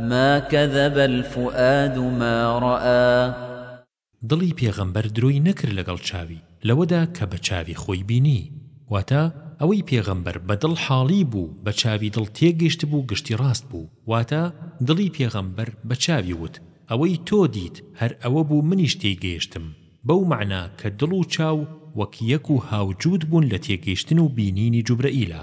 ما کذب الفوئاد ما رئا. دڵی پێغەمبەر درۆی نەکرد لەگەڵ چاوی لەوەدا کە بە چاوی خۆی بینی، واتە، ئەوەی پێغەمبەر بە دڵ حاڵی بوو بە چاوی دڵ تێگەشتبوو گشتی ڕاست بوو، واتە، دڵی پێغەمبەر بە چاوی وت، ئەوەی تۆ دیت هەر ئەوە بوو منیش تێیگەیشتم، بەو مەعنا کە دڵ و چاو وەک یەک و هاوجووت بوون لە تێگەیشتن و بینینی جوبرەئیلە.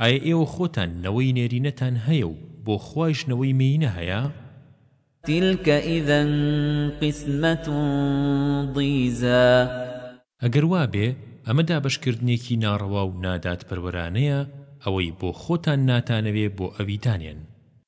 ئایە ئێوە خۆتان نەوەی نێرینەتان هەیە و بۆ خوایش نەوەی مێینە هەیە؟ تلک اذا قسمة ضیزی. ئەگەر وابێ، ئەمە دابەشکردنێکی ناڕەوا و نادادپەروەرانەیە، ئەوەی بۆ خۆتان ناتانەوێ بۆ ئەوی دانێن.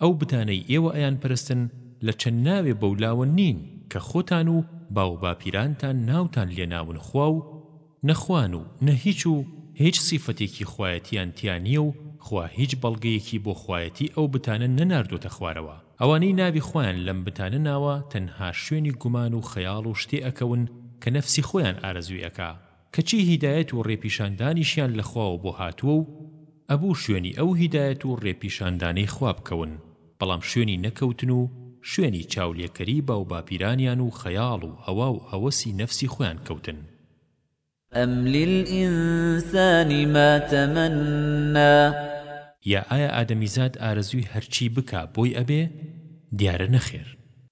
ئەو بتانەی ئێوە ئەیانپەرستن لە چەند ناوێ بەولاوە نین کە خۆتان و باوباپیرانتان ناوتان لێ ناون خوا و نە خوان و نە هیچ و هیچ سیفەتێکی خوایەتیان تیا نیە و خوا هیچ بەڵگەیەکی بۆ خوایەتی ئەو بتانە نەناردۆتە خوارەوە ئەوانەی ناوی خوایان لەم بتانە ناوە تەنها شوێنی گومان و خەیاڵ و شتێ ئەکەون کە نەفسی خۆیان ئارەزوی ئەکا کەچی هیدایەت و ڕێپیشاندانیشیان لە خواوە بۆ هاتووە و ئەبوو شوێنی ئەو هیدایەت و ڕێپیشاندانەی خوا بکەون بەڵام شوێنی نەکەوتن و شوێنی چاولێکەری باوباپیرانیان و خەیاڵ و هەوا و هەوەسی نەفسی خۆیان کەوتن. ئەم للئینسان ما تمنی. یا ئایا ئادەمیزاد ئارەزووی هەرچی بکا بۆی ئەبێ؟ دیارە نەخێر.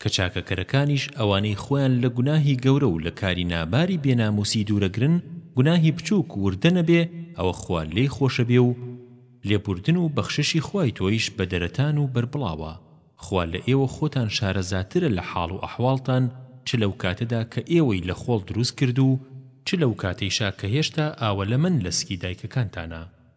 کە چاکەکەرەکانیش ئەوانەی خۆیان لە گوناهی گەورە و لە کاری ناباری بێنامووسی دوورەگرن گوناهی بچووک وردە نەبێ ئەوە خوا لێی خۆشە بێ و لێبوردن و بەخششی خوای تۆیش بە دەرەتان و بەربڵاوە خوا لە ئێوە خۆتان شارەزاترە لە حاڵ و ئەحواڵتان چ لەو کاتەدا کە ئێوەی لە خۆڵ دروست کرد و چ لەو کاتەیشا کە هێشتا ئاوەلەمەن لەسکی دایکەکانتانە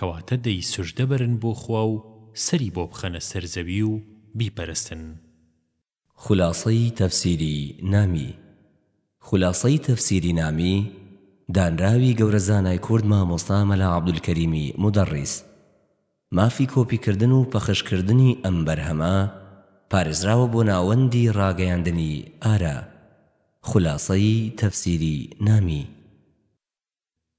کەواتە دەی سوجدە بەرن بۆ خوا و سەری بۆ بخەنە سەر زەوی و بیپەرستن. خولاسەی تەفسیری نامی خولاسەی تەفسیری نامی دانراوی گەورە زانای کورد مامۆستا مەلا عەبدولکەریمی مودەڕیس. مافی کۆپی کردن و پەخش کردنی ئەم بەرهەمە پارێزراوە بۆ ناوەندی ڕاگەیاندنی ئارا. خولاسەی تەفسیری نامی.